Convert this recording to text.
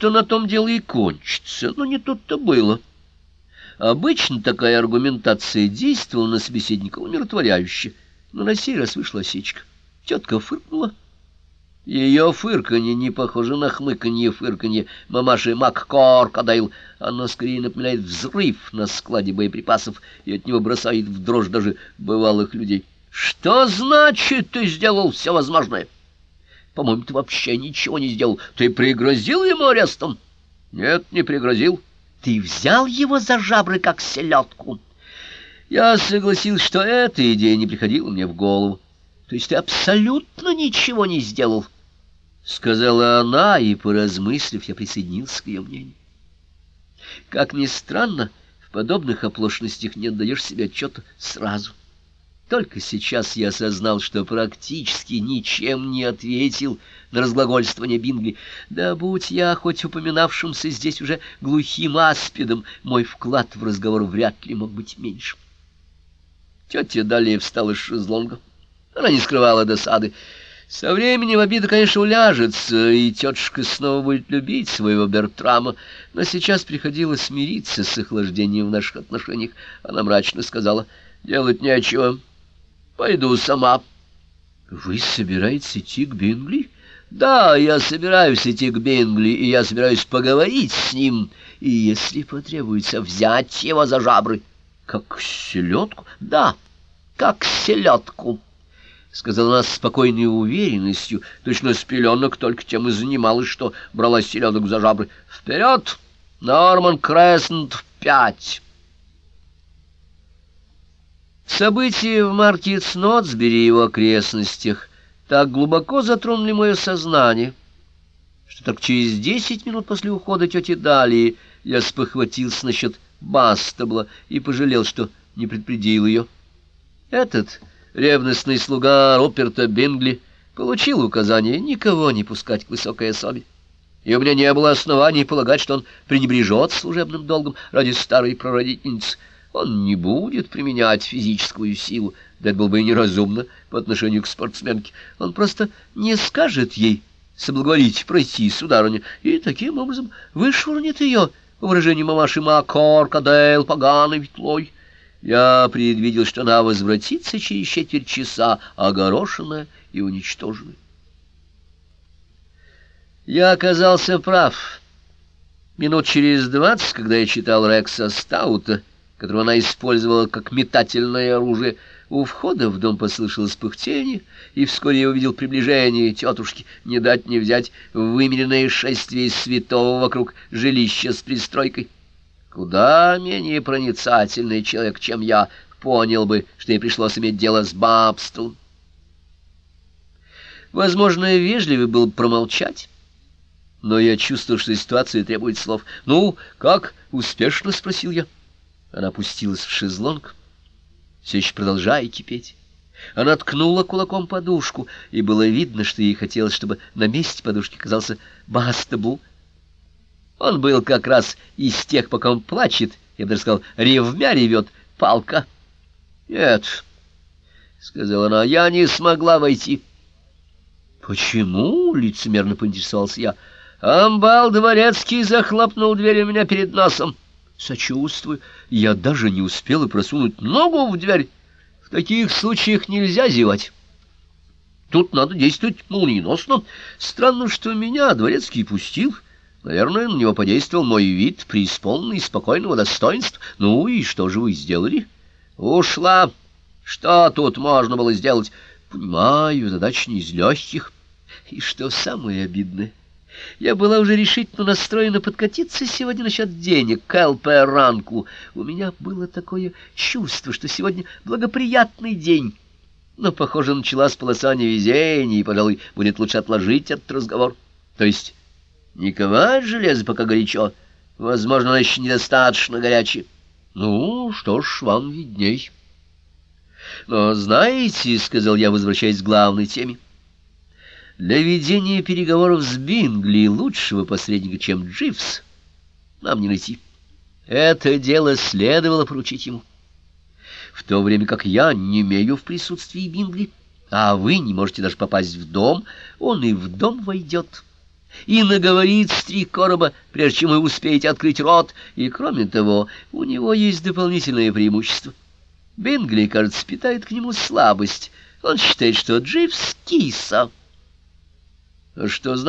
что на том дело и кончится, но не тут-то было. Обычно такая аргументация действовала на собеседника умиротворяюще, но на сей раз вышла осечка. Тетка фыркнула. Ее фырканье не похоже на хмыканье фырканье мамаши МакКоркадейл. Оно скорее напоминает взрыв на складе боеприпасов и от него бросает в дрожь даже бывалых людей. «Что значит, ты сделал все возможное?» «По-моему, ты вообще ничего не сделал. Ты пригрозил ему арестом?» «Нет, не пригрозил. Ты взял его за жабры, как селедку?» Я согласился, что эта идея не приходила мне в голову. То есть ты абсолютно ничего не сделал, — сказала она, и, поразмыслив, я присоединился к ее мнению. Как ни странно, в подобных оплошностях не отдаешь себе отчета сразу. Только сейчас я осознал, что практически ничем не ответил на разглагольствование Бингли. Да будь я хоть упоминавшимся здесь уже глухим аспидом, мой вклад в разговор вряд ли мог быть меньшим. Тетя далее встала с шезлонга. Она не скрывала досады. Со временем обида, конечно, уляжется, и тетушка снова будет любить своего Бертрама, но сейчас приходилось смириться с охлаждением в наших отношениях. Она мрачно сказала, «Делать нечего. Пойду сама». «Вы собираетесь идти к Бингли?» «Да, я собираюсь идти к Бингли, и я собираюсь поговорить с ним, и, если потребуется, взять его за жабры». «Как селедку?» «Да, как селедку». — сказала она с спокойной уверенностью, точно с пеленок только тем и занималась, что брала селедок за жабры. «Вперед! Норман Креснт пять!» События в Маркетс Нотсбери и его окрестностях так глубоко затронули мое сознание, что так через десять минут после ухода тети Далии я спохватился насчет Бастабла и пожалел, что не предупредил ее. Этот ревностный слуга Руперта Бингли получил указание никого не пускать к высокой особе. И у меня не было оснований полагать, что он пренебрежет служебным долгом ради старой прародительницы. Он не будет применять физическую силу, да это было бы и неразумно по отношению к спортсменке. Он просто не скажет ей соблаговолить пройти, сударыня, и таким образом вышвырнет ее, по выражению мамаши Макор, Кадейл, поганой ветлой. Я предвидел, что она возвратится через четверть часа, огорошенная и уничтоженная. Я оказался прав. Минут через двадцать, когда я читал Рекса Стаута, которого она использовала как метательное оружие, у входа в дом послышалось пыхтение, и вскоре я увидел приближение тетушки, не дать не взять вымеренное шествие святого вокруг жилища с пристройкой. Куда менее проницательный человек, чем я, понял бы, что ей пришлось иметь дело с бабством. Возможно, вежливый был промолчать, но я чувствовал, что ситуация требует слов. «Ну, как? Успешно?» — спросил я. Она опустилась в шезлонг, все еще продолжая кипеть. Она ткнула кулаком подушку, и было видно, что ей хотелось, чтобы на месте подушки казался Бастабл, он был как раз из тех, пока он плачет, я бы даже сказал, ревмя ревет, палка. — Нет, — сказала она, — я не смогла войти. — Почему? — лицемерно поинтересовался я. — Амбал дворецкий захлопнул дверь у меня перед носом. — Сочувствую. Я даже не успела просунуть ногу в дверь. В таких случаях нельзя зевать. Тут надо действовать молниеносно. Странно, что меня дворецкий пустил. — Наверное, на него подействовал мой вид, преисполненный спокойного достоинства. Ну и что же вы сделали? Ушла. Что тут можно было сделать? Понимаю, задача не из легких. И что самое обидное, я была уже решительно настроена подкатиться сегодня насчет денег к ЛП Ранку. У меня было такое чувство, что сегодня благоприятный день. Но, похоже, началась полоса невезения, и, пожалуй, будет лучше отложить этот разговор. То есть не ковать железо, пока горячо. Возможно, оно еще недостаточно горячее. Ну, что ж, вам видней. Но знаете, — сказал я, возвращаясь к главной теме, — для ведения переговоров с Бингли лучшего посредника, чем Дживс, нам не найти. Это дело следовало поручить ему. В то время как я не имею в присутствии Бингли, а вы не можете даже попасть в дом, он и в дом войдет. и наговорит с три короба, прежде чем вы успеете открыть рот, и, кроме того, у него есть дополнительное преимущество. Бингли, кажется, питает к нему слабость. Он считает, что Дживс — киса. Что значит?